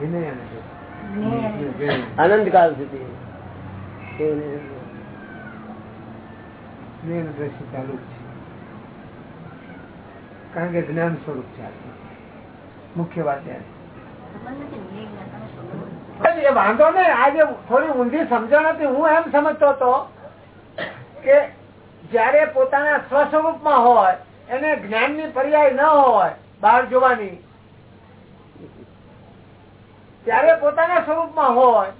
વિનય કાળ સુધી કારણ કે જ્ઞાન સ્વરૂપ છે. મુખ્ય વાત વાંધો નહીં આજે થોડી ઊંધી સમજણ હતી. હું એમ સમજતો હતો કે જયારે પોતાના સ્વસ્વરૂપમાં હોય એને જ્ઞાનની પર્યાય ન હોય બહાર જોવાની. ત્યારે પોતાના સ્વરૂપમાં હોય.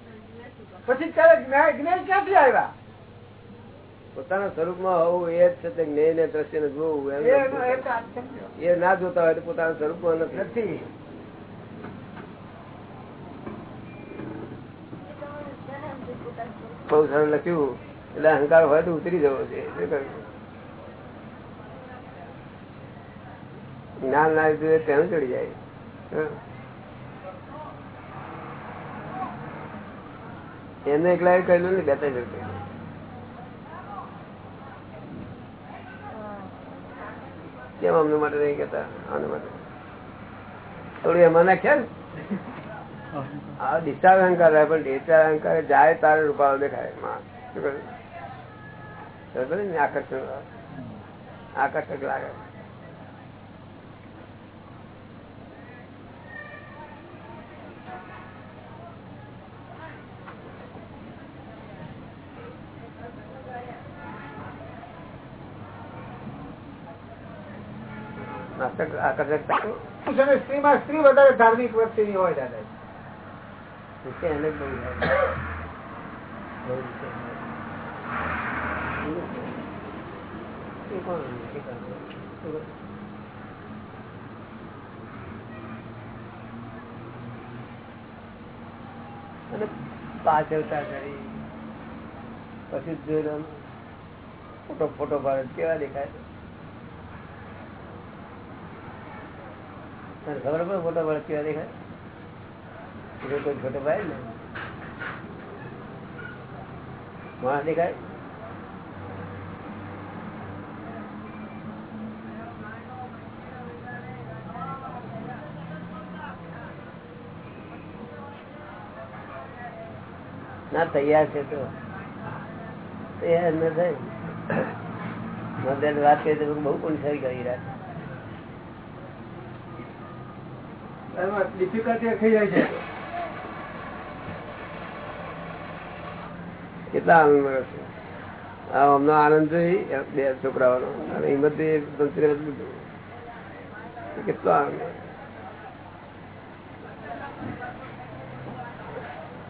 પછી ત્યારે જ્ઞાન ક્યાંથી આવ્યા? પોતાના સ્વરૂપમાં હોવું એ જ છે તે જ્ઞેય ને દ્રશ્ય ને જોવું એ ના જોતા હોય તો પોતાના સ્વરૂપમાં નથી. બહુ સરળ લખ્યું. એટલે અહંકાર હોય તો ઉતરી જવો છે. જ્ઞાન ના લીધું તેનું ચડી જાય હં. એને એકલા કહેલું ને બે ત્રણ કેમ અમને માટે નહીં કેતા આને માટે. થોડું એમાં નાખ્યા આ ડિસ્ચાર્જ અહંકાર રહે પણ ડિસ્ચાર્જ અહંકાર જાય તારે રૂપાળો દેખાય? આકર્ષણ આકર્ષક લાગે આકર્ષક આકર્ષકતા તો પુરુષ અને સ્ત્રીમાં સ્ત્રી વધારે ધાર્મિક વ્યક્તિની હોય દાદા? અને પાછળતા કરી પછી ફોટો ફોટો ભારત કેવા દેખાય? ખબર પડે ફોટો પાડે કેવા દેખાય? કોઈ ફોટો પાડે ને માણસ દેખાય? ના, તૈયાર છે તો. તૈયાર ન થાય. મદદ વાત કરી તો બહુ પણ સારી કરી રહ્યા એમાં ડિફિકલ્ટી થઈ જાય છે. કેટલા આનંદ મળે છે? અમનો આનંદ જોઈ બે છોકરાઓનો. અને હિંમત કેટલો આનંદ.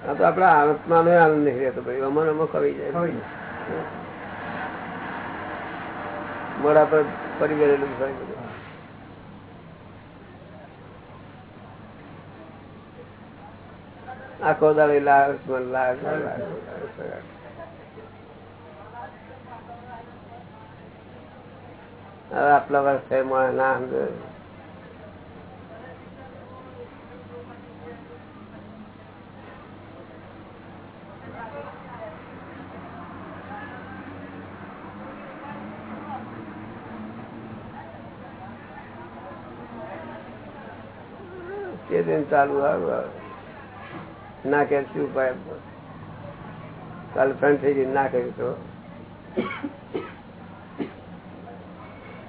આ તો આપડા આત્મા નો આનંદ નહીં રહેતો ભાઈ અમર અમર કવી જાય. મોડા પર ફરી ગયેલું હોય બધું. આખો દાડે લાગ લાગ હવે આટલા વર્ષ થયા મળે ના. દિન ચાલુ આવે ના કે શું કાલે ફ્રેન્ડ થઈ ગઈ ના કર્યું તો.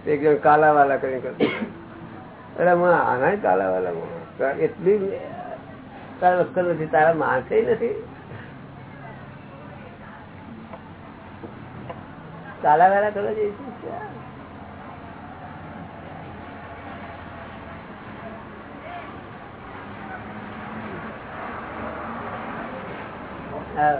એક જણ કાલા વાલા કરી કરતો અરે, હું આના કાલા વાલા એટલી તારા વખત નથી, તારા માણસે નથી. કાલા વાલા કરવા જઈશું હા એક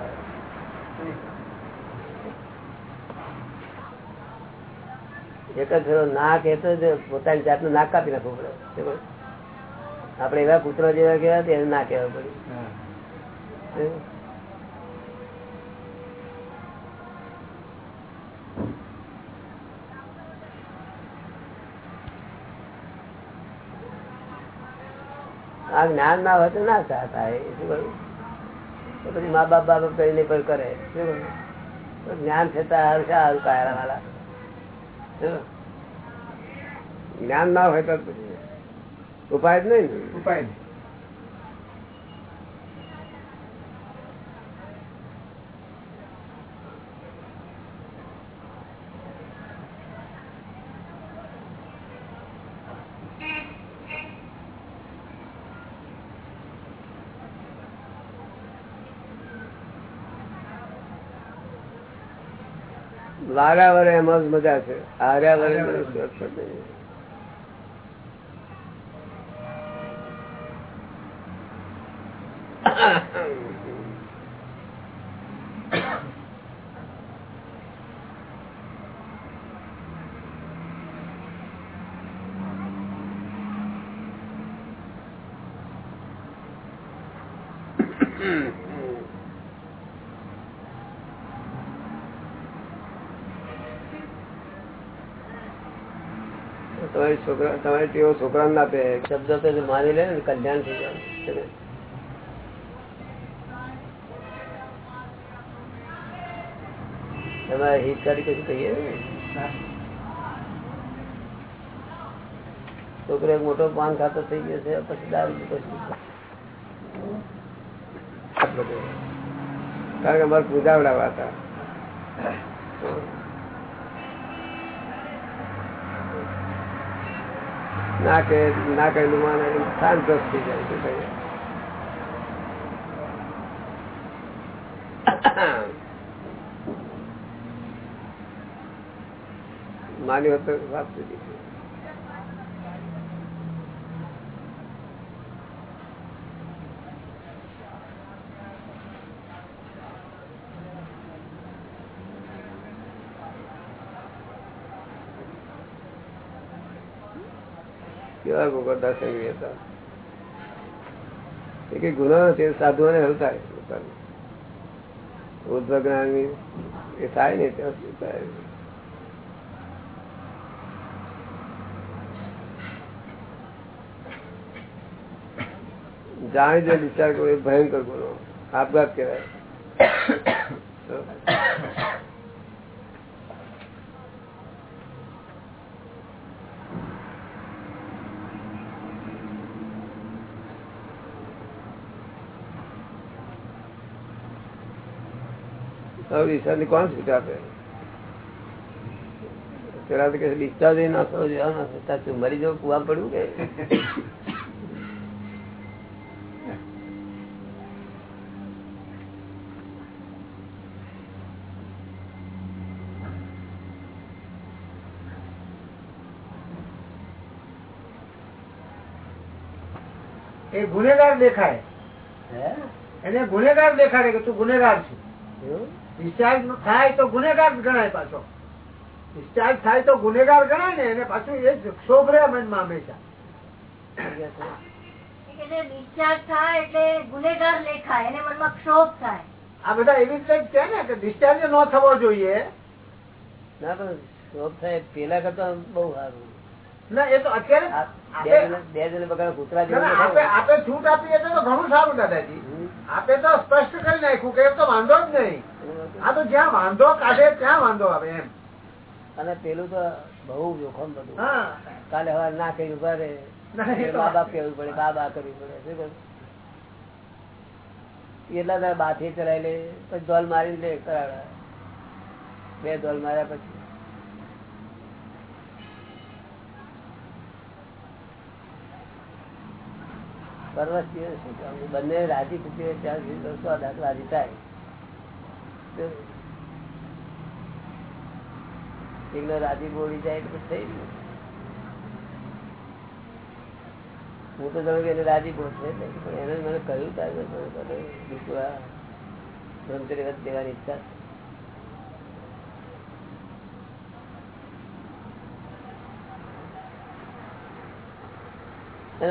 જ ફેરો ના કહેતો જ પોતાની જાતનું નાક કાપી નાખવું પડે. આપડે એવા કૂતરા જેવા કેવા એને ના કહેવા પડે. આ જ્ઞાન ના હોય તો ના સા થાય શું કહ્યું તો પછી મા બાપ બાપ કરીને પણ કરે જ્ઞાન થતા સારું કાયરા વાળા? જ્ઞાન ના હોય તો ઉપાય જ નહીં ઉપાય. વારા વરે એમાં જ મજા છે. હાર્યા વરે નહીં તમારી છોકરા તમારી ટેવો છોકરા ના આપે શબ્દ તો માની લે ને કલ્યાણ થઈ જાય. તમારે હિતકારી કશું કહીએ? છોકરો એક મોટો પાન ખાતો થઈ ગયો છે પછી દારૂ પછી કારણ કે અમારે પૂજાવડાવા હતા. ના કે ના કહેલું માને શાંત થઈ જાય શું કહીએ માની હોત વાત સુધી કેવા ગોગરદાસ સંઘવી હતા. એ કઈ ગુનો નથી સાધુઓને એવું થાય ઉદ્ધવ જ્ઞાન એ થાય ને ત્યાં શું થાય? જાણી જે વિચાર કરો, એ ભયંકર ગુનો. આપઘાત કહેવાય. ની કોણ છૂટ આપે પેલા તો કે ડિસ્ચાર્જ ના થવો જોઈએ મરી જવું કુવા પડ્યું કે? એ ગુનેગાર દેખાય. એને ગુનેગાર દેખાડે કે તું ગુનેગાર છું? ડિસ્ચાર્જ થાય તો ગુનેગાર ગણાય પાછો. ડિસ્ચાર્જ થાય તો ગુનેગાર ગણાય ને એને પાછું એ ક્ષોભ રહે મનમાં હંમેશા. ડિસ્ચાર્જ થાય એટલે ગુનેગાર લેખાય એને મનમાં ક્ષોભ થાય. આ બધા એવી રીતે છે ને કે ડિસ્ચાર્જ ન થવો જોઈએ. ના પણ શોખ થાય પેલા કરતા બહુ સારું. ના એ તો અત્યારે બે આપે- જણ- બગાડ કૂતરા ના, આપે છૂટ આપીએ તો ઘણું સારું દાદાજી. આપે તો સ્પષ્ટ કરી નાખ્યું કે એ તો વાંધો જ નહીં. આ તો જ્યાં વાંધો કાઢે ત્યાં વાંધો આવે એમ. અને પેલું તો બહુ જોખમ બધું. કાલે હવે ના કર્યું ઊભા રે ના, એ તો બા બાપ કેવું પડે બા બા કરવી પડે શું એટલા તારે બાથી ચલાવી લે પછી ધોલ મારી લે કરાવે. બે ધોલ માર્યા પછી. પરવશ શું બંને રાજી ખુશી ત્યાં સુધી રાજી થાય એકલો રાજી બોલી જાય એટલે થઈ ગયું. હું તો જાણું કે એને રાજી બોલશે પણ એને મને કહ્યું તારે દીકરા બ્રહ્મચર્ય વ્રત દેવાની ઈચ્છા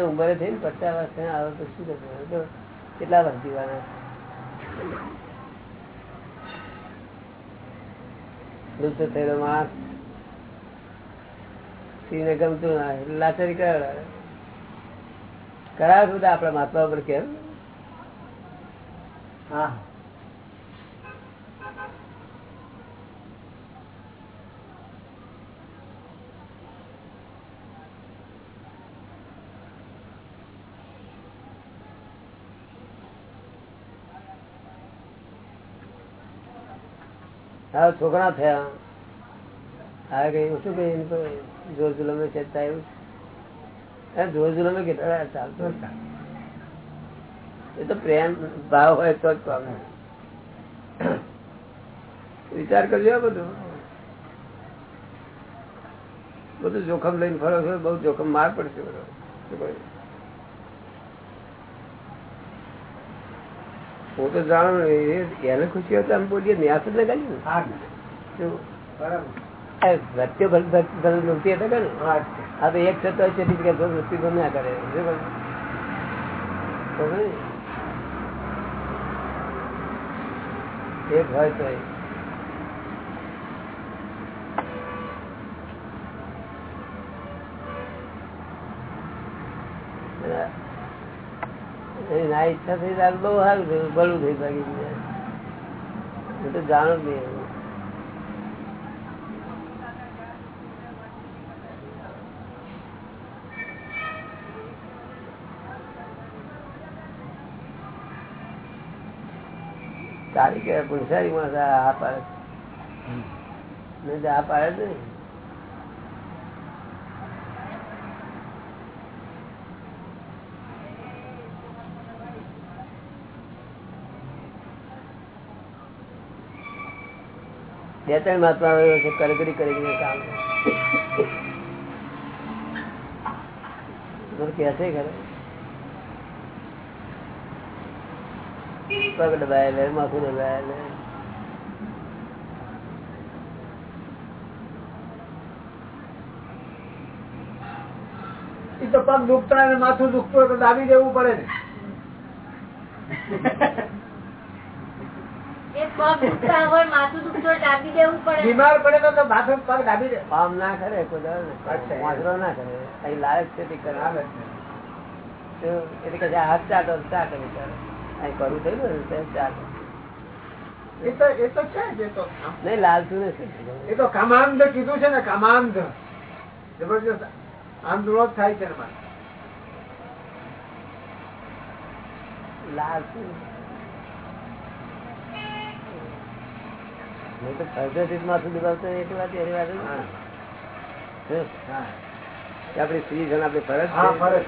ઉંમરે થઈને પચાસ વર્ષ આવે તો શું તો કેટલા વર્ષ જીવાના વૃદ્ધ થયેલો માણસ. સ્ત્રીને ગમતું ના લાચારી કરાવે. કરાવે આપણા મહાત્મા ઉપર કેમ? હા. છોકરા થયા આ કઈ શું કઈ એની પર જોર જુલમે ચેતતા આવ્યું છે જોર જુલમે કેટલા ચાલતો એ તો પ્રેમ ભાવ હોય તો જ પામે વિચાર કરજો બધું બધું જોખમ લઈને ફરો છો બઉ જોખમ માર પડશે બધો શું કહ્યું? હું તો જાણું ને, એ- એને ખુશી હોય તો આમ બોલીએ ન્યાસ જ લગાડી ને હા શું? બરાબર આ વચ્ચે ભલે ભલે- ભલે નહોતી હતા કે ને? હા આ તો એક છતાં છે કે વૃત્તિ તો ના કરે શું કહ્યું? તો ને? એક હોય તો એની ના ઈચ્છા થઈ ત્યારે બહુ સારું થયું ભલું થઈ ભાગી હું તો જાણું જ નહીં એવું. સારી કે પુનસારી માણસ આ આ પાડે નહીં તો આ પાડે જ નહીં. બે ત્રણ મહાત્મા આવ્યો છે કરી કરી કામ કે છે ખરે? પગ દબાય માથું દબાય એ તો પગ દુખતા માથું દુખતું હોય તો દાબી દેવું પડે ને એ પગ દુખતા હોય માથું દુખતું હોય દાબી દેવું પડે બીમાર પડે તો માથું પગ દાબી દે. કામ ના કરે કોઈ ને. કરે. કઈ લાયક છે તે કરે. એટલે કે હાથ ચાટો તો ચાટો અહીં કરવું થયું ને ચાટો એ તો એ તો છે તો. નહીં લાલતું નથી. એ તો કામાંધ કીધું છે ને કામાંધ. જબરજસ્ત આંદોલન થાય છે. લાલતું નહીં તો જ માથું દબાવતો હોય એટલી વાત આપણી સ્ત્રી ને આપણી ફરજ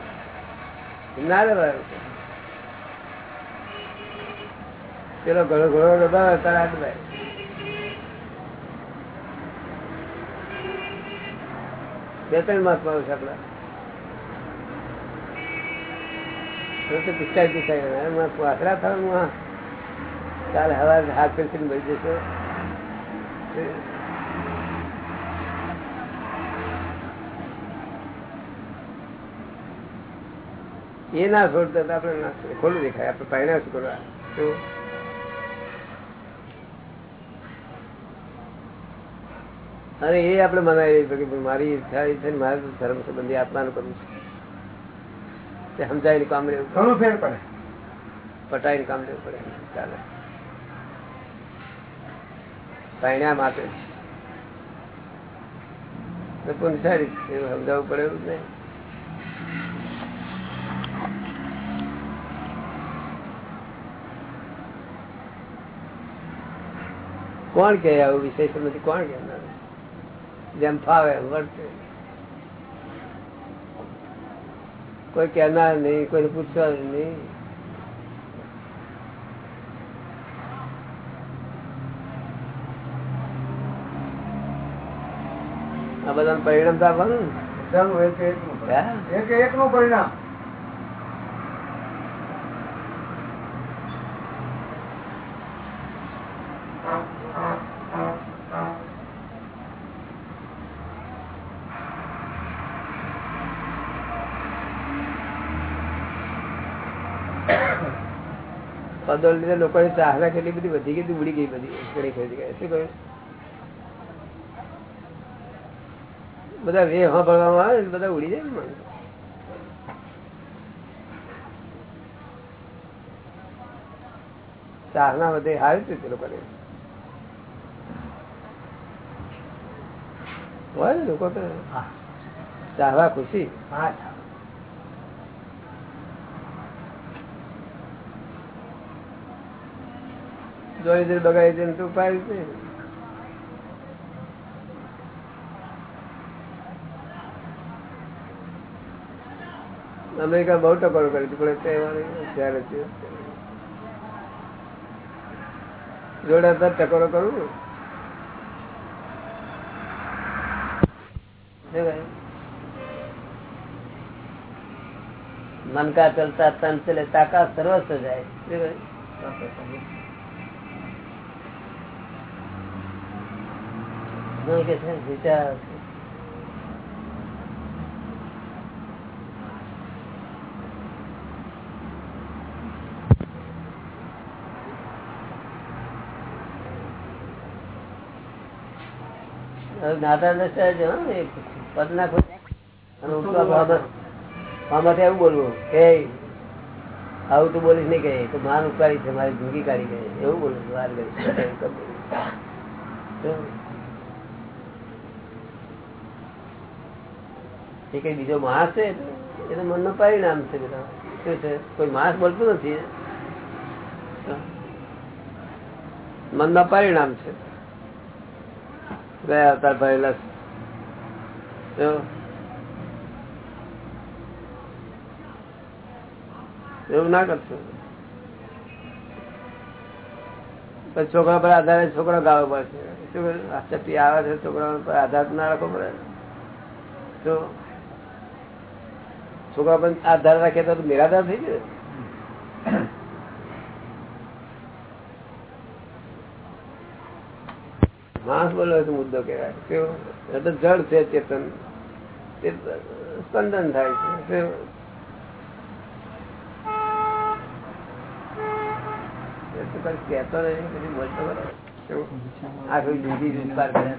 ના દબાવે પેલો ઘણો ઘણો દબાવે તારા દબાય. બે ત્રણ માસ પાડો છે આપડા પિસ્તાળીસ પિસ્તાળીસ. વાસરા થવાનું ચાલ હવા હાથ પેન્સિલ મળી જશે. એ ના છોડતા આપણે ના. ખોલું દેખાય. આપણે પાણી શું કરવા? અરે એ આપણે મનાવી રહી કે મારી ઈચ્છા છે ને મારે તો ધર્મ સંબંધી આત્માનું કરવું છે. તે સમજાય કામ લેવું ઘણું ફેર પડે. પટાઈને કામ લેવું પડે. ચાલે. પહેણ્યા માટે તો પુનસારી એવું સમજાવવું પડે એવું કોણ કે આવું વિશેષ નથી કોણ કે જેમ ફાવે વર્તે. કોઈ કહેનાર નહીં કોઈને પૂછવાનું નહીં. આ બધા પરિણામ તો આપવાનું. એક એક નું પરિણામ. પદોલ લીધે લોકોની ચાહના કેટલી બધી વધી ગઈ ઉડી ગઈ બધી. શું કહ્યું? બધા વે હા ભરવામાં આવે બધા ઉડી જાય ને માણસ. ચાહના વધે સારી રીતે લોકોને. હોય ને લોકો તો. ચાહવા ખુશી. હા જોઈ દે બગાડી દે તો ઉપાય જ નહીં. અમેરિકા બહુ ટકોરો કરી હતી પણ ત્યારે જ. જોડે હતા ટકોરો કરું ને. શું કહ્યું? મન કા ચલતા તન ચલે તાકા સર્વસ્વ જાય. વિચાર જ્ઞાતા દશા છે હો, એ પદ નાખો અને ઉઠવા બાબત એવું બોલવું કે આવું તું બોલીશ નહીં કે તો માન ઉપકારી છે, મારી જિંદગી કાઢી ગઈ એવું બોલું છું, વાર ગઈ કઈ બીજો માણસ છે? એ તો મનનું પરિણામ છે બધા શું છે? કોઈ માણસ બોલતું નથી મનના પરિણામ છે. ગયા અવતાર ભરેલા એવું ના કરશો. છોકરા પર આધારે છોકરા ગાળો પડશે. ચપી આવે છે છોકરા પર આધાર ના રાખવો પડે. તો છોકરા પર આધાર રાખે તો નિરાધાર થઈ જાય. માણસ બોલો તો મુદ્દો કહેવાય કેવો એ જળ છે, ચેતન સ્પંદન થાય છે કેવું? એ તો કઈ કહેતો નહીં પછી બોલતો ખરો. કેવું? આ કોઈ બીજી ઉપકાર કરે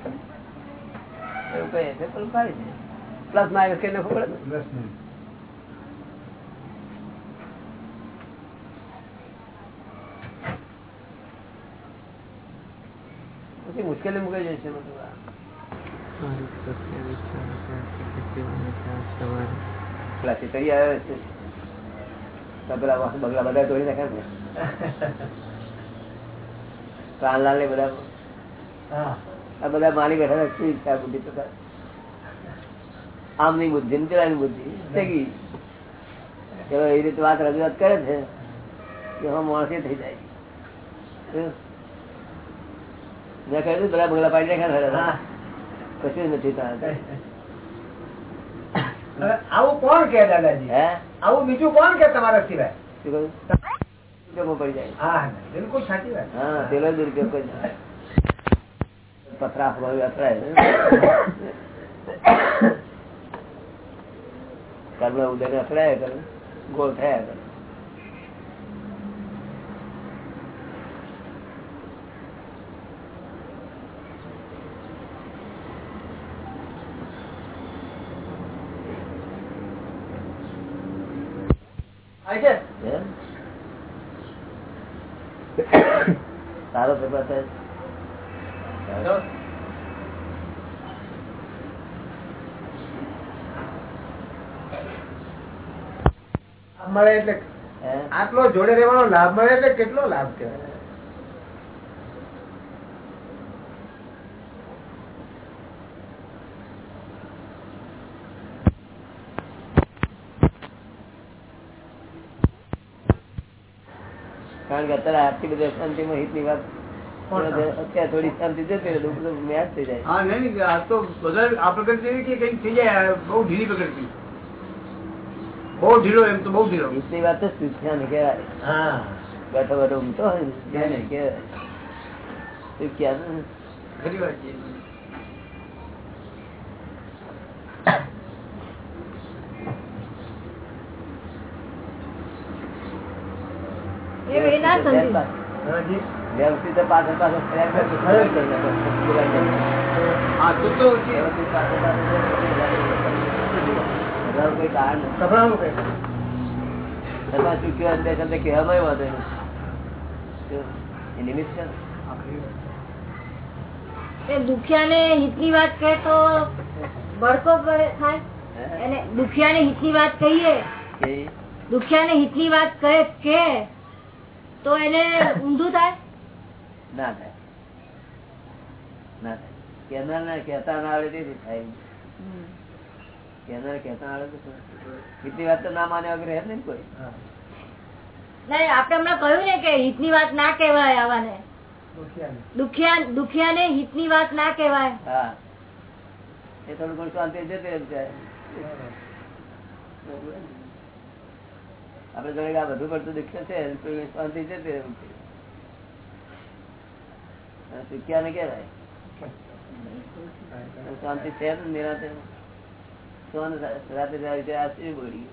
એવું કહે છે, પણ પ્લસ માઇનસ કઈ નાખવું પછી મુશ્કેલી મુકાઈ જશે આ. છે બધા ને. આ માની બેઠા શું ઈચ્છા બુદ્ધિ તો. આમની બુદ્ધિ ને પેલાની બુદ્ધિ. થઈ ગઈ એ રીતે વાત રજૂઆત કરે છે. કે હું માણસે થઈ જાય? મેં કહ્યું પેલા બગલા પાડી નાખ્યા કશું નથી આવું કોણ કે દાદાજી? હે? આવું બીજું કોણ કે તમારા સિવાય? શું કહ્યું? પડી જાય. હા બિલકુલ સાચી વાત. હા પેલો દુરુપયોગ કરી. પથરા અથડાય. કર્મ ઉદય અથડાય કરે ગોળ થયા કરે થાય છે હે? મળે એટલે આટલો જોડે રહેવાનો લાભ મળે એટલે કેટલો લાભ કહેવાય? કારણ કે અત્યારે આટલી બધી શાંતિમાં હિતની વાત અત્યારે થોડી શાંતિ જતી રહે તો બધું મેચ થઈ જાય. હા નહીં આ તો બધા આ પ્રકૃતિ એવી કે કંઈક થઈ જાય બહુ ઢીલી પ્રકૃતિ બહુ ઢીલો એમ તો બહુ ઢીલો. હિતની વાત તો સુખ્યા ને કહેવાય. હા. બેઠો બેઠો ઊંઘતો હોય ને કહેવાય. સુખ્યા ને ખરી વાત છે. એ એ ના સમજી હાજી. વ્યવસ્થિત પાછળ પાછળ કોઈ કારણ નથી. કહેવામાં વાંધો એ નિમિત્ત છે ને. હિત દુખિયાને હિતની વાત કહે તો ભડકો થાય? એને દુખિયાને હિતની વાત કહીએ. દુખિયાને હિતની વાત કહે કે તો એને ઊંધું થાય. ના થાય. ના થાય. કહેનાર ને કહેતા ના આવડે તેથી થાય કેનાર કહેતા આવડે તો શું? વાત તો ના માને વગર રહે ને કોઈ. નહીં આપણે હમણાં કહ્યું ને કે હિતની વાત ના કહેવાય આવાને. દુખિયા હિતની વાત ના કહેવાય. હા. એ થોડું ઘણું શાંતિ જતી એમ જાય આપડે જોડે આ બધું પડતું દુઃખ છે તો શાંતિ જતી રહે સુખ્યા ને કેવાય શાંતિ છે નિરાતે? સોન રાતે જાય આ શું બોલી.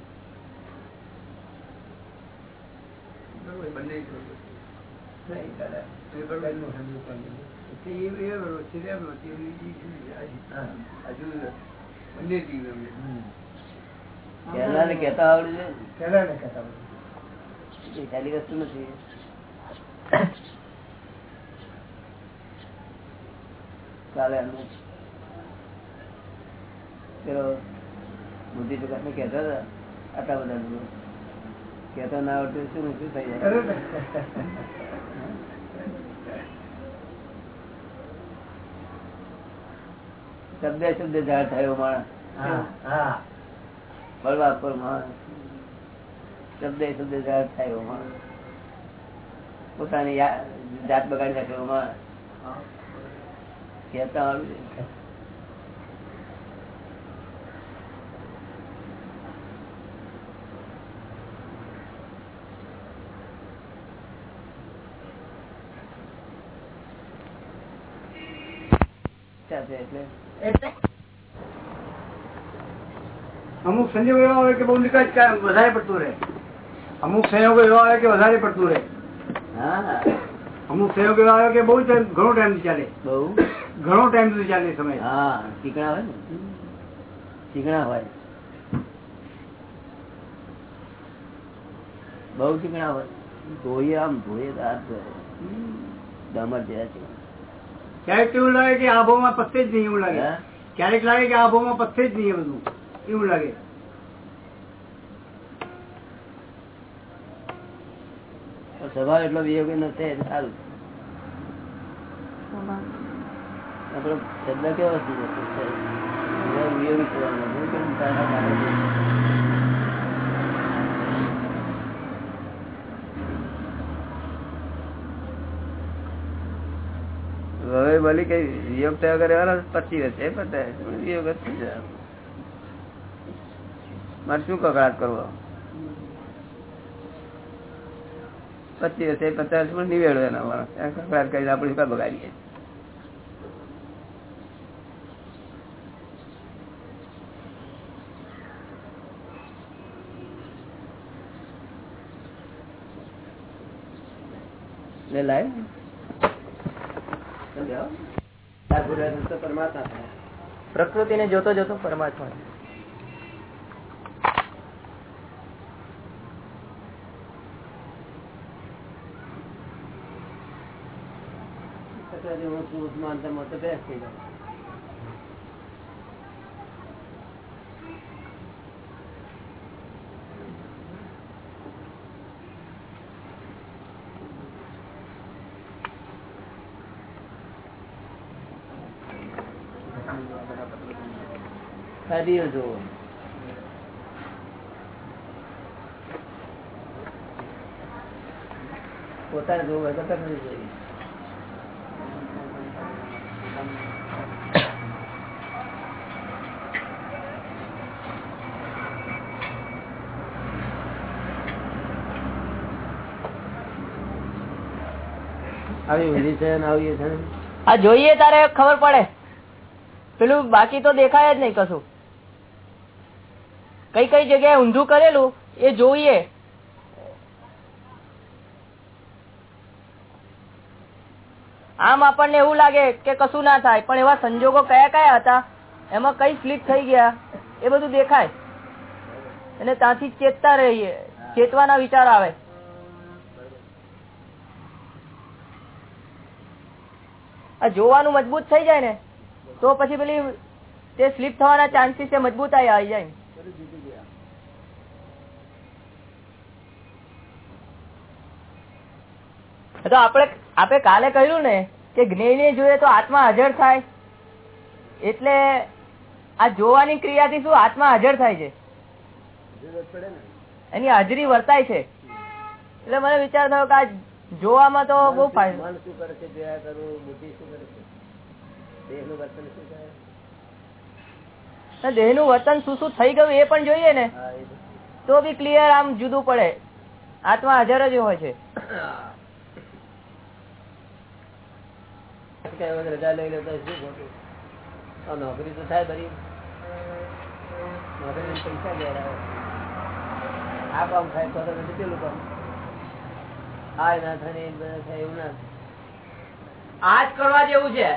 કેતા આવડું છે? ખાલી વસ્તુ નથી. ચાલે પેલો બુદ્ધિ જગત ને કેતા હતા આટલા બધા કેતા ના આવડતું શું શું થઈ જાય? શબ્દ શબ્દ ઝાડ થયો માણસ. હા માણસ. શબ્દ શબ્દ ઝાડ થયો માણસ. પોતાની જાત બગાડી નાખ્યો માણસ. કહેતા આવડું છે. ઈચ્છા છે એટલે એટલે અમુક સંજોગો એવા હોય કે બહુ નિકાસ કા- વધારે પડતું રહે અમુક સંયોગો એવા આવે કે વધારે પડતું રહે હા અમુક સહયોગ એવો આવ્યો કે બહુ ટાઈમ ઘણો ટાઈમ ચાલે. બહુ? ઘણો ટાઈમ ચાલે સમય. હા ચીકણા હોય ને? ચીકણા હોય. બહુ ચીકણા હોય. ધોઈએ આમ ધોઈએ તો હાથ ડમર જેવા છે. ક્યારેક એવું લાગે કે આ ભાવમાં પત્તે જ નહીં એવું લાગે. ક્યારેક લાગે કે આભો માં પત્તે જ નહીં બધું. એવું લાગે. સ્વભાવ એટલો વિયોગી નથી એટલે સારું. આપણો શબ્દ કેવો વિયોગી સ્વભાવ હવે બોલી કઈ વિયોગ થયા કરે પચી હશે વિયોગ જ મારે શું કકડાટ કરવો? પચીસ હશે પચાસ પણ નિવેડો એના માણસ. કરીને આપણે શું બગાડીએ પ્રકૃતિ ને જોતો જોતો પરમાત્મા કચરા હું ઊંચું ઊંચું અંતરમાં તો બેસ થઈ જાય. ખાધીઓ જોવો પોતાને જોવું હોય તો તમે જોઈએ આવી ઊંધી છે ને આવી એ છે ને આ જોઈએ તારે ખબર પડે. પેલું બાકી તો દેખાય જ નહીં કશું. કઈ કઈ જગ્યાએ ઊંધું કરેલું એ જોઈએ. આમ આપણને એવું લાગે કે કશું ના થાય, પણ એવા સંજોગો કયા કયા હતા, એમાં કઈ સ્લીપ થઈ ગયા, એ બધું દેખાય. અને ત્યાંથી ચેતતા રહીએ, ચેતવાના વિચાર આવે. આ જોવાનું મજબૂત થઈ જાય ને તો પછી પેલી તે સ્લીપ થવાના ચાન્સીસ મજબૂત મજબૂતાઈ આવી જાય તો આપણે આપણે કાલે કહ્યું ને કે જ્ઞેયને જોઈએ તો આત્મા હાજર થાય. એટલે આ જોવાની ક્રિયાથી શું? આત્મા હાજર થાય છે. એની હાજરી વર્તાય છે. એટલે મને વિચાર થયો કે આ જોવામાં તો બહુ ફાયદો. મન શું કરે છે? જોયા કરું બુદ્ધિ શું કરે છે? દેહનું વર્તન શું કરે દેહનું વર્તન શું શું થઈ ગયું એ પણ જોઈએ ને. તો. બી ક્લિયર આમ જુદું પડે. આત્મા હાજર જ હોય છે. રજા લઈ લેતા શું ખોટું? નોકરી તો થાય બરી નોકરી પૈસા લેવા આ કામ થાય તો કેટલું કામ આ ના થાય ને એ બધા થાય એવું ના આજ કરવા જેવું છે.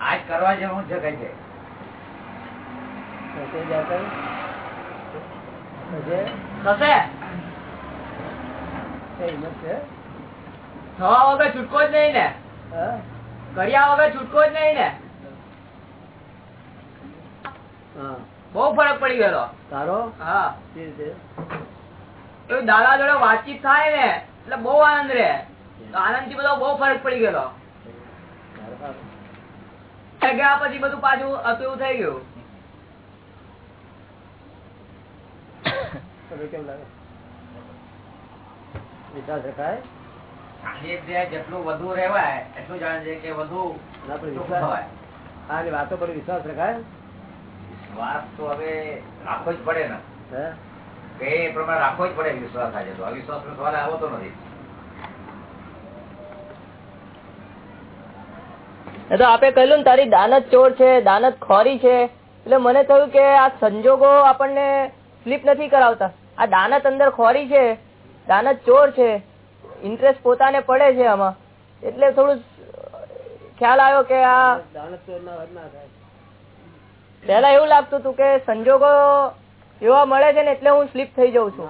આજ કરવા જેવું છે કઈ છે? થવા વગર છૂટકો જ નહીં ને. હા? કર્યા વગર છૂટકો જ નહીં ને. હા. બહુ ફરક પડી ગયેલો. તારો? હા. દાદા જોડે વાતચીત થાય ને એટલે બહુ આનંદ રે આનંદથી બધો બહુ ફરક પડી ગયેલો. ગયા પછી બધું પાછું હતું થઈ ગયું. વિશ્વાસ રખાય? જેટલું વધુ રહેવાય એટલું જાણે છે કે વધુ વાતો પર વિશ્વાસ રખાય વિશ્વાસ તો હવે રાખવો જ પડે ને. કે એ પ્રમાણે રાખવો જ પડે વિશ્વાસ આજે તો. અવિશ્વાસ નો સવાલ આવતો નથી. તો આપે કહ્યું તારી દાનત ચોર છે દાનત ખોરી છે. એટલે મને થયું કે આ સંજોગો આપણને સ્લીપ નથી કરાવતા. આ દાનત અંદર ખોરી છે દાનત ચોર છે. ઇન્ટરેસ્ટ પોતાને પડે છે આમાં. એટલે થોડું ખ્યાલ આવ્યો કે આ દાનત ચોર ના થાય. પહેલા એવું લાગતું હતું કે સંજોગો એવા મળે છે ને એટલે હું સ્લીપ થઈ જાઉં છું.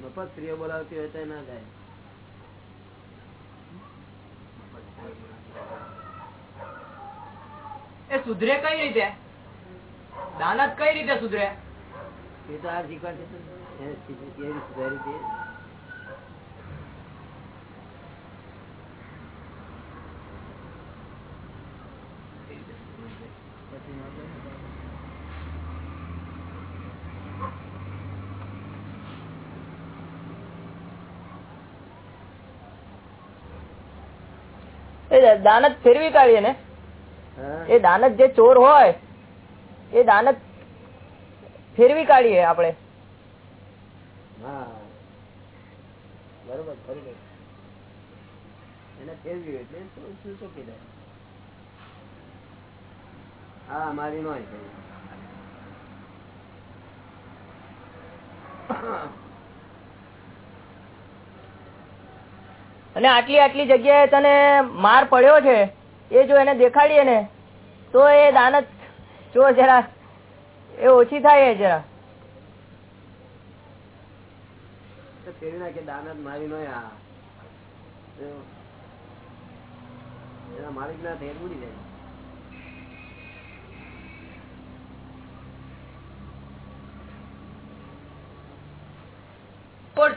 મફત સ્ત્રીઓ બોલાવતી હોય તો ના જાય એ સુધરે કઈ રીતે? દાનત કઈ રીતે સુધરે? એ તો આ શીખવાડ છે તો. એને શીખ- એ રીતે સુધારી દે. પછી ના બોલે. એ દાનત ફેરવી કાઢીએ ને એ દાનત જે ચોર હોય એ દાનત ફેરવી કાઢીએ આપણે. હા. મારી નો અને આટલી આટલી જગ્યાએ તને માર પડ્યો છે એ જો એને દેખાડીએ ને તો એ દાનત જો જરા એ ઓછી થાય એ જરા. નાખે દાનત મારી નો એના માલિક ના થયેલ ઉડી જાય.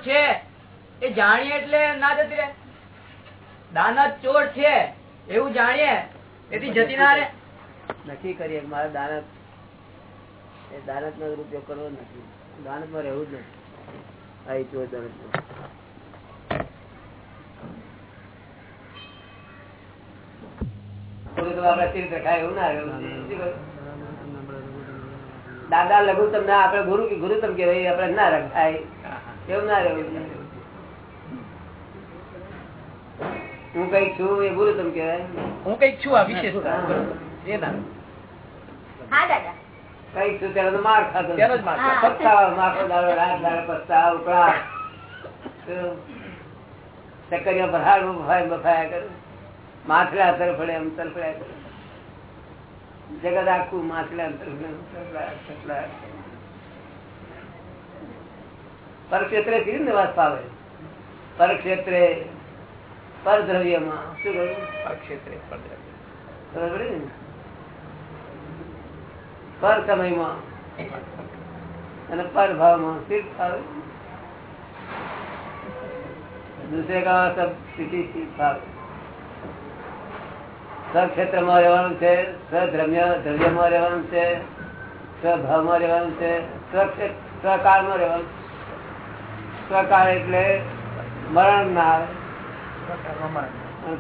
છે? એ જાણીએ એટલે ના જતી રહે. દાનત ચોર છે એવું જાણીએ એથી જતી ના નક્કી કરીએ મારે દાનત એ દાનત નો ઉપયોગ કરવો નથી દાનતમાં રહેવું જ નથી આ ચોર દાનત દાદા લઘુ તમને આપડે ગુરુ ગુરુ તમ કેવાય આપડે ના રખાય એવું ના રહેવું જોઈએ. હું કંઈક છું એ ગુરુ તમ કેવાય હું કંઈક છું આ વિશેષતા. એ ના. હા દાદા. કંઈક છું ત્યારે તો માર ખાતો. પસ્તાવા માખો દાડો રાત દાડો પસ્તાવા ઉકળા ચક્કરિયા પર બફાય બફાયા કરે. માછલા તરફડે એમ તરફડ્યા કરે. જગત આખું માછલા તરફડે. પરક્ષેત્રે કેવી રીતે વાત પાવે પરક્ષેત્રે પરદ્રવ્યમાં. શું કહ્યું? ક્ષેત્રે ખબર પડી ને? પર સમયમાં. અને પર ભાવમાં. સિર્ફ ફાવે દૂસરે કા સબ સ્થિતિ સિર્ફ ફાવે સ્વક્ષેત્રમાં રહેવાનું છે સ્વદ્રવ્ય દ્રવ્યમાં રહેવાનું છે સ્વભાવમાં રહેવાનું છે સ્વ- સ્વકાળમાં રહેવાનું સ્વકાળ એટલે મરણ ના આવે.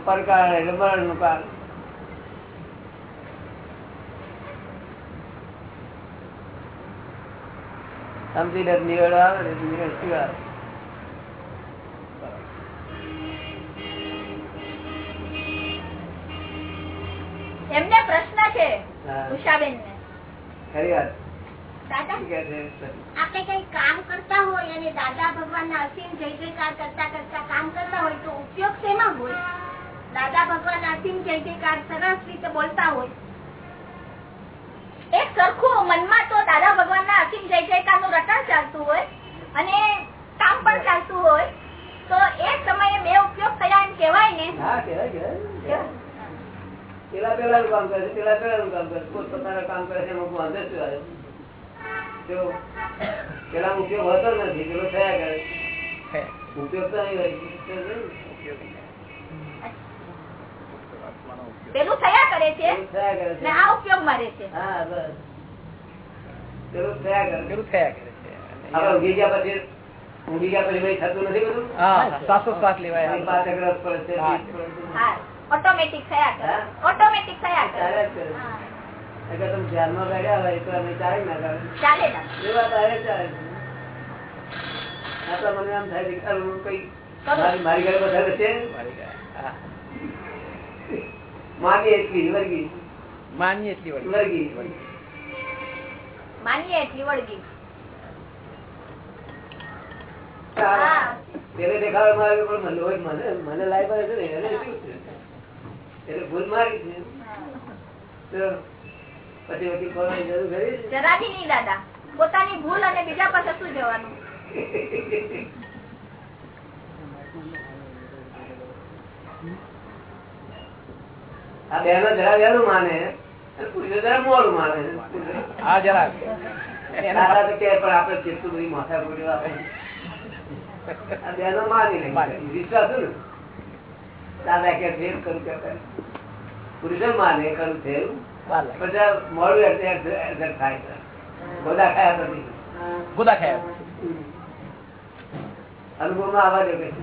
પરકાળ એટલે મરણનું કાળ સમજી લે નિવેડો આવે ને નિવેડ શું આવે એમને પ્રશ્ન છે. ઉષાબેન ને ખરી વાત? આપણે કઈ કામ કરતા હોય અને દાદા ભગવાન ના અસીમ જય જયકાર કરતા કરતા કામ કરતા હોય તો ઉપયોગ શેમાં હોય? દાદા ભગવાન અસીમ જય જયકાર સરસ રીતે બોલતા હોય. એક સરખું મનમાં તો દાદા ભગવાન ના અસીમ જય જયકારનું રટણ ચાલતું હોય અને કામ પણ ચાલતું હોય. તો એ સમયે બે ઉપયોગ થયા એમ કેવાય ને. હા કહેવાય પેલા પેલા નું કામ કરે પેલા પેલા નું કામ કરે પોતાના કામ કરે એમાં વાંધો શું આવે. જો પેલા ઉપયોગ હોતો નથી પેલો થયા કરે. છે. ઉપયોગ તો નહીં હોય. પેલું થયા કરે છે? ને આ ઉપયોગમાં રહે છે. હા બસ. પેલું થયા કરે. પેલું થયા કરે છે. આપણે ઊંઘી ગયા પછી ગયા પછી થતું નથી બધું? હા લેવાય. હા ઓટોમેટિક થયા કરે. ઓટોમેટિક થયા કરે. અગર તમે ધ્યાનમાં બેઠા હોય તો અમે ચાલી ના ચાલે એ વાત હારે ચાલે છે. આપણા મને આમ થાય કે કઈ મારી મારી ઘરે બધા છે મારી ગયા. હા. માની એટલી વર્ગી. માનીએ એટલી વળી. વર્ગી. એટલી પણ મને મને મને લાઈ પડે છે ને એને એટલે ભૂલ મારી છે. તો પછી વકીલ કરવાની જરૂર ખરી છે? નહીં દાદા. પોતાની ભૂલ અને બીજા પાસે શું જવાનું. આ બહેનો જરા વહેલું માને. પુરુષો જરા મોડું માને. હા જરા. દાદા કે પણ આપણે જેટલું બધી માથા પડ્યું આપણે. આ બહેનો માની લે વિશ્વાસ ને? દાદા કે કરું. પુરુષો માને કરું લાગે. બધા મોડું એટલે થાય છે બધા ખાયા પછી ગોદા ખાયા. અનુભવમાં આવવા દે કે છે.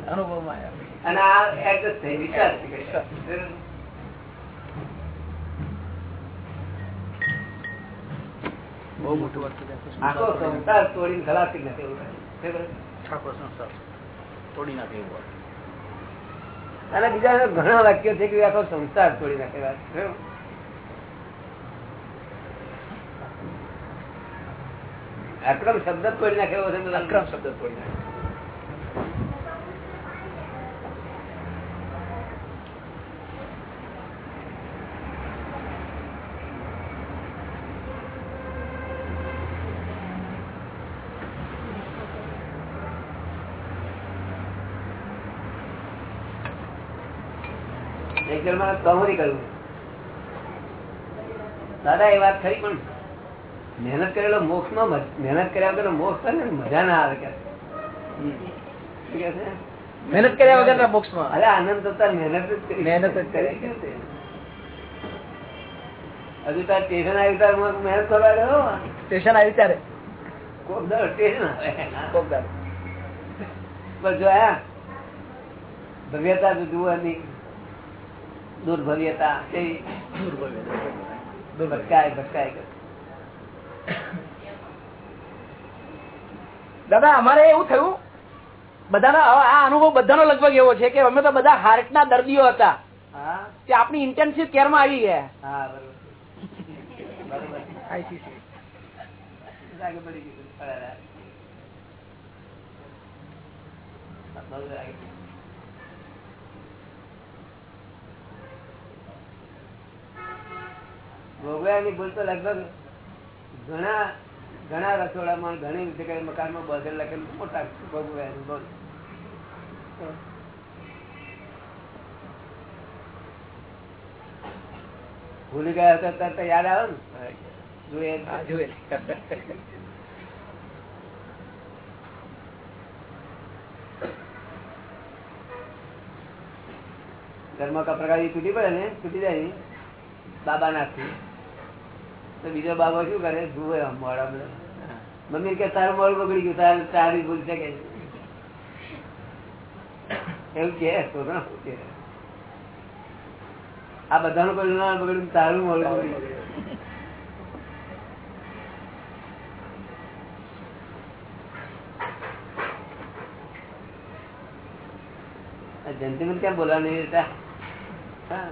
આવ્યા અને આ એડજસ્ટ થઈ. બહુ મોટું વસ્તુ આખો સંસાર તોડીને. ખલાસી નથી એવું? આખો સંસાર તોડી નાખે એવું અને બીજા ઘણા વાક્યો છે કે આખો સંસાર તોડી નાખે વાત બરાબર? અક્રમ શબ્દ તોડી નાખે છે અક્રમ શબ્દ તોડી નાખે. કહોરી કરવું દાદા, એ વાત ખરી પણ મહેનત કરેલો મોક્ષમાં મહેનત કર્યા વગર મોક્ષ થાય ને મજા ના આવે કે? મહેનત કર્યા વગરમાં અરે આનંદ થતા મહેનત જ કરી મહેનત જ કરે કે હજુ તાર સ્ટેશન આવી તાર મહેનત કરવા ગયો સ્ટેશન આવી ત્યારે? કોક દર સ્ટેશન કોક દર પણ જોયા ભવ્યતા તો જોવાની દુર્ભવ્યતા. ભટકાય ભટકાય. કરે. દાદા અમારે એવું થયું બધાનો આ અનુભવ બધાનો લગભગ એવો છે કે અમે તો બધા હાર્ટના દર્દીઓ હતા. તે આપણી ઇન્ટેન્સિવ કેરમાં આવી ગયા. ભોગવ્યા. ભોગવ્યાની ભૂલ તો લગભગ ઘણા ઘણા રસોડામાં ઘણી જગ્યાએ મકાનમાં બધે લખેલું મોટા ભગવાન બોલ. ભૂલી ગયા હતા તરત યાદ આવે ને? જોઈએ. ઘરમાં કપડા તૂટી પડે ને તૂટી જાય ને બાબા નાખી તો બીજો બાબો શું કરે? જુએ મમ્મી કે, તારું મોડું બગડી ગયું, તારે તારી ભૂલ છે કે એવું કે આ બધાનું કોઈ ના બગડ્યું, તારું મોડું બગડી ગયું. આ કેમ બોલાવાની હતા હા.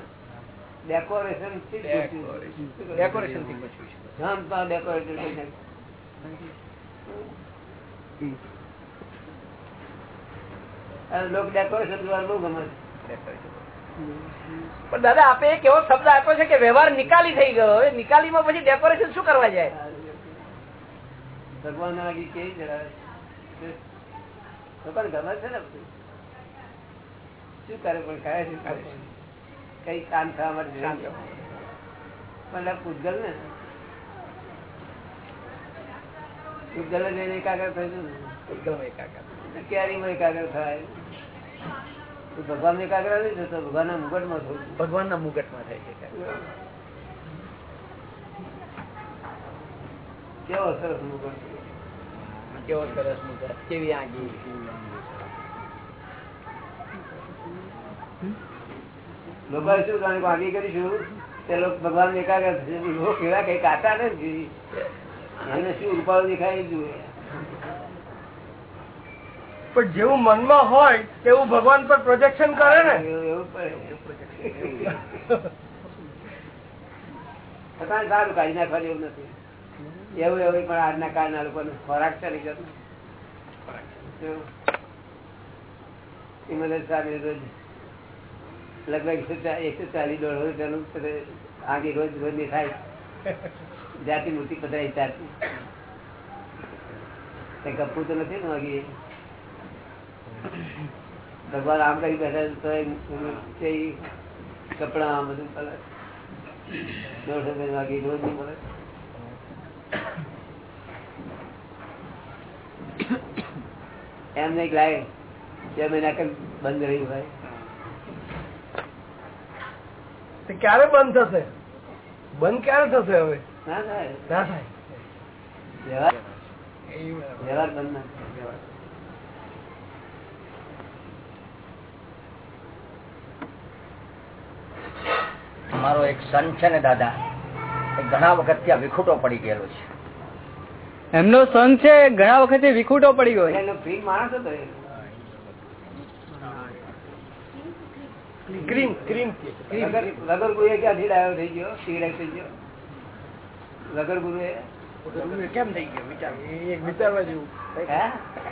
ડેકોરેશન ડેકોરેશનથી ડેકોરેશન. પણ દાદા આપે એક એવો શબ્દ આપ્યો છે કે વ્યવહાર નિકાલી થઈ ગયો. હવે નિકાલી માં પછી ડેકોરેશન શું કરવા જાય? ભગવાન આગી કેવી જરા ગમે છે ને શું કરે પણ કરે શું કરે કઈ કામ થવા માટે જોઈએ. પણ પૂતગલ ને? પૂતગલ જ એકાગ્ર થયું ને. કેરીમાં એકાગ્ર થાય. તો ભગવાન એકાગ્ર નહીં થતો ભગવાન ના મુગટમાં થયું ભગવાન ના મુગટમાં થાય છે કેવો સરસ મુગટ કેવો સરસ મુગટ. કેવી આંગી લોકો શું જાણે કે આગી કરીશું તે લોકો ભગવાન એકાગ્ર લોકો કેવા કઈ કાતા નથી એને શું ઉપાડો દેખાય એ પણ જેવું મનમાં હોય તેવું ભગવાન પર પ્રોજેક્શન કરે ને. છતાં સારું કાઢી નાખવાની એવું નથી. એવું એવું પણ આજના કાળના લોકોને ખોરાક ચાલી જતો ઇમરજન્સી સામે રોજ લગભગ એકસો ચાલીસ દોઢ રૂપિયાનું આગે રોજ રોજની થાય જાતિ મૂર્તિ પધરાઈ કઈ કપવું તો નથી ને વાગી ભગવાન આમ કરી બેઠા તો કપડા બધું પડે દોઢ રૂપિયા વાગી રોજ નહીં મળે. એમ નહીં લાગે બે મહિના કઈ બંધ રહ્યું હોય તે ક્યારે બંધ થશે? બંધ ક્યારે થશે હવે? ના થાય. વ્યવહાર વ્યવહાર બંધ ના મારો એક સન છે ને દાદા એ ઘણા વખત ત્યાં વિખૂટો પડી ગયેલો છે. એમનો સન છે ઘણા વખત વિખૂટો પડી ગયો એનો ફ્રી માણસ હતો એ. ક્રીમ ક્રીમ વગર ગુરુએ ક્યાંથી ડાયો થઈ ગયો? સિગરેટ થઈ ગયો? વગર ગુરુએ કેમ થઈ ગયો? વિચાર. એક વિચારવા જેવું.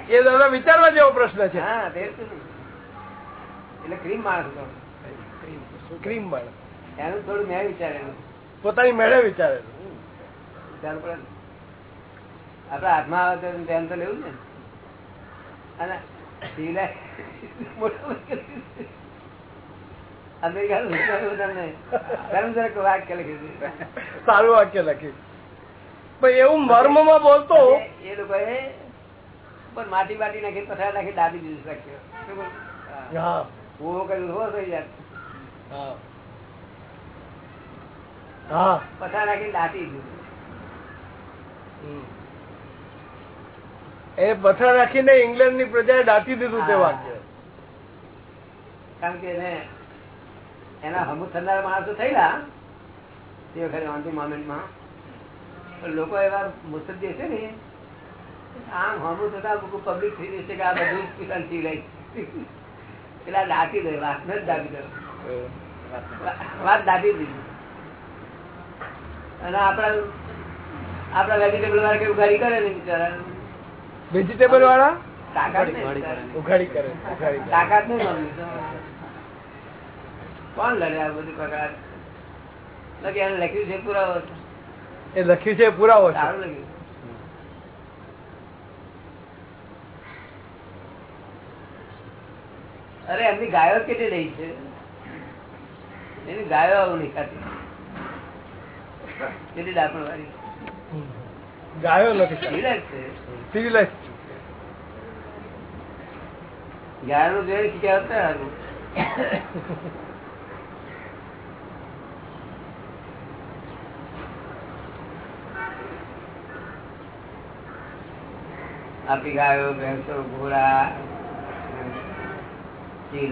એ દાદા વિચારવા જેવો પ્રશ્ન છે. હા તે જ તો. એટલે ક્રીમ માણસ ક્રીમ બળ એનું થોડું મેં વિચારેલું. પોતાની મેળે વિચારે ત્યાર પર આપડા હાથમાં આવે તો ધ્યાન તો લેવું ને. અને મોટું અમેરિકા તમને ધર્મ જરાક વાક્ય લખી દીધું. સારું વાક્ય લખ્યું. પણ એવું મર્મમાં બોલતો એ લોકો માટી બાટી નાખી પથરા નાખી દાબી દીધું? હા. હા. ઊભો કર્યું ઊભો થઈ જાય હા. હા. પથરા નાખી દાટી દીધું. એ પથાર રાખીને ઇંગ્લેન્ડની પ્રજાએ દાટી દીધું તે હા. વાક્ય. કારણ કે એને હમુ થનાર માણસો થયેલા તે વખતે અંતિમ મોમેન્ટમાં. લોકો એવા મુસદ્દી છે ને આમ હમુ થતા પબ્લિક થઈ જશે કે આ બધું કિસાન થઈ રહી પેલા દાટી દે વાત જ દાટી દે. વાત દાટી દીધી. અને આપડા આપડા વેજીટેબલ વાળા કે ઉઘાડી કરે ને બિચારા. વેજીટેબલ વાળા? તાકાત ઉઘાડી કરે. ઉઘાડી તાકાત નહીં મમ્મી કોણ લડે આ બધું પગાર લખી એને લખ્યું છે પુરાવો એ લખ્યું છે પુરાવો સારું લખ્યું. અરે એમની ગાયો કેટલી રહી છે? એની ગાયો આવું નહીં ખાતી. કેટલી ડાપણ વાળી ગાયો લખી સિરિયસ છે? નું જોઈને શીખ્યા હતા આપી ગાયો ભેંસો ઘોડા સિંહ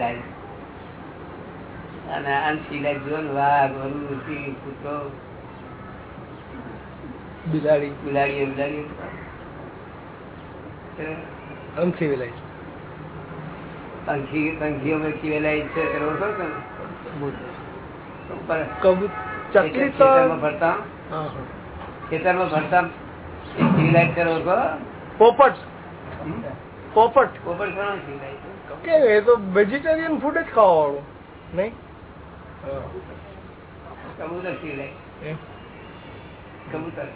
અને અનસિલાઈ જો ને વાઘ વરુ સિંહ કૂતરો બિલાડી. બિલાડીઓ બિલાડીઓ. અનસિવિલાઇઝ પંખી પંખીઓ મેં ખીવેલાઈ છે તે છો? ને? તો ખેતરમાં હા. ખેતરમાં છે? પોપટ. પોપટ પોપટ કે એ તો વેજીટેરિયન ફૂડ જ ખાવાવાળું નહીં? હા. કબૂતર એમ. કબૂતર.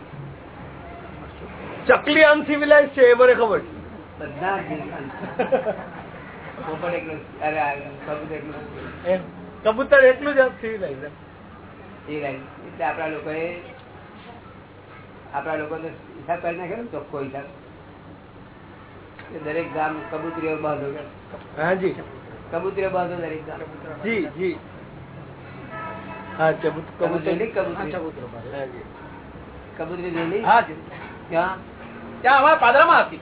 ચકલી અનસિવિલાઇઝ છે એ મને ખબર છે. બધા ખીવેલાઈ. પોપટ એકલો અરે આ કબૂતર એકલું એમ. કબૂતર એટલું જ અનસિવિલાઇઝ. એટલે આપણા લોકોએ આપણા લોકોને હિસાબ કરી નાખ્યો ને ચોખ્ખો હિસાબ. દરેક ગામ કબૂતરીઓ બાંધો કબૂતરીઓ બાંધો દરેક ગામ. જી જી. હા કબૂતર કબૂતરી? હા ક્યાં? ત્યાં અમારા પાદરામાં હતી.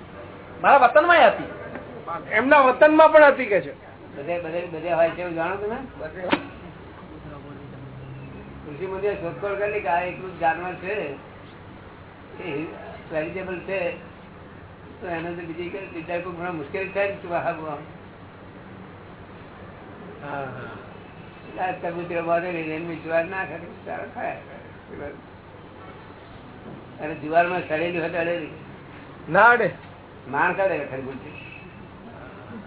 મારા વતનમાં હતી. એમના વતનમાં પણ હતી કે છે. બધે બધે બધે હોય છે એવું જાણો તમે? કૃષિ મંદિર શોધખોળ કરી કે આ એકલું જાનવર છે એ વેજીટેબલ છે તો એને તો બીજી બીજા કોઈ ઘણા મુશ્કેલ થાય ને હા હા. કબૂતર બાંધેલી ને જુવાર ના ખાય સારા ખાય. અને જુવારમાં સડેલી હોય અડેલી. ના અડે. માણ કાઢે ખરબૂચી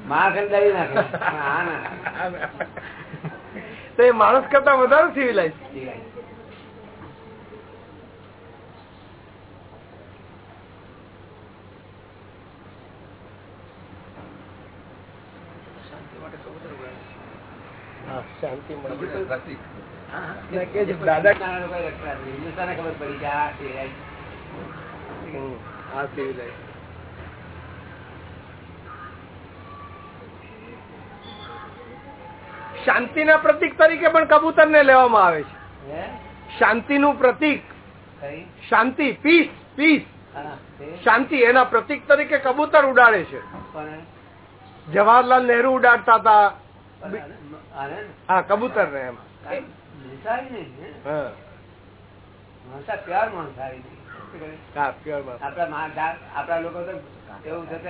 માણ ખંડાવી નાખે. હા ના. તો એ માણસ કરતા વધારે સિવિલાઇઝ શાંતિ મળે. હા, ને કે દાદા ખબર પડી કે આ શાંતિના પ્રતીક તરીકે પણ કબૂતર ને લેવામાં આવે છે. શાંતિ શાંતિનું પ્રતીક. શાંતિ પીસ પીસ શાંતિ એના પ્રતીક તરીકે કબૂતર ઉડાડે છે? જવાહરલાલ નહેરુ ઉડાડતા હતા? હા કબૂતર ને એમ. આપણા લોકો તો એવું છે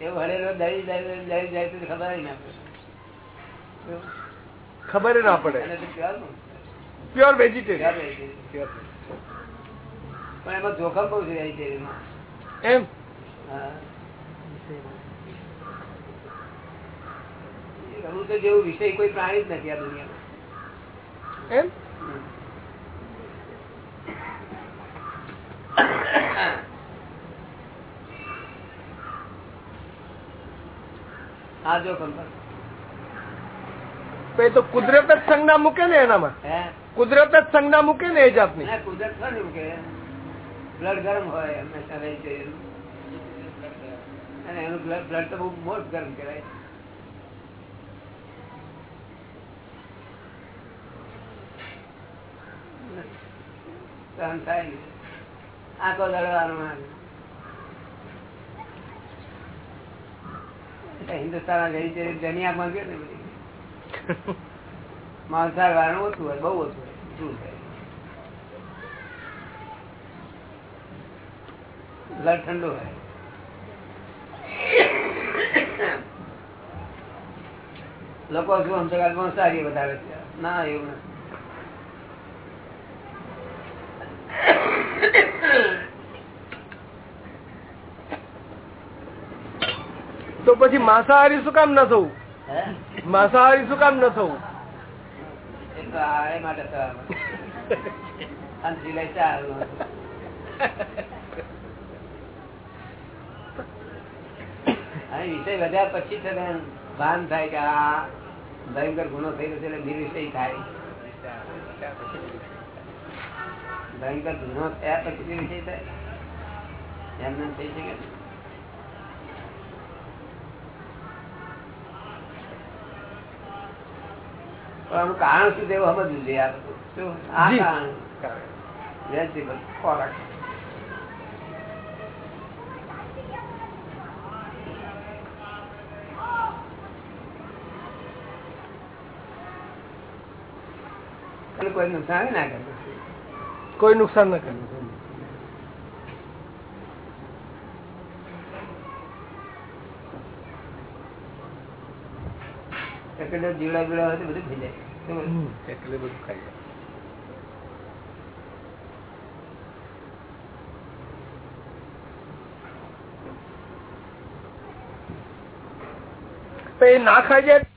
એવું દહીં દહીં દહીં જાય તો ખબર ના પડે. ખબર ના પડે. અને તો પ્યોર વેજીટેરિયન. પણ એમાં જોખમ બહુ છે. એમ? હા. કબૂતર જેવું વિષય કોઈ પ્રાણી જ નથી આ દુનિયામાં. એમ? આ જોખમ પર. તો કુદરત જ સંજ્ઞા મૂકે ને એનામાં. કુદરત જ સંજ્ઞા મૂકે ને એ જાતની. કુદરત ખરું કે બ્લડ ગરમ હોય હંમેશા રહી છે અને એનું બ્લડ બ્લડ તો બહુ મોટ ગરમ કહેવાય. સહન થાય. આંખો દળવાનો હિન્દુસ્તાન છે ગયો ને બધી. માંસાહાર વાળું ઓછું હોય બહુ ઓછું હોય. શું થાય? ઠંડુ હોય. લોકો શું કે માંસાહારી વધારે છે. ના એવું નથી તો પછી માંસાહારી શું કામ ન થવું? માંસાહારી શું કામ ન થવું? વિષય વધ્યા પછી છે ને ભાન થાય કે આ ભયંકર ગુનો થઈ રહ્યો છે એટલે નિર્વિષય થાય. ભયંકર ગુનો થયા પછી નિર્વિષય થાય. એમને એમ થઈ શકે આનું કારણ શું તેવું સમજવું જોઈએ આ કારણ. કોઈ નુકસાન ના કરે. કોઈ નુકસાન ના કરે. ચકડો જીવડા બીવડા હોય બધું થઈ જાય શું બધું ખાઈ જાય તો એ ના ખાઈ જાય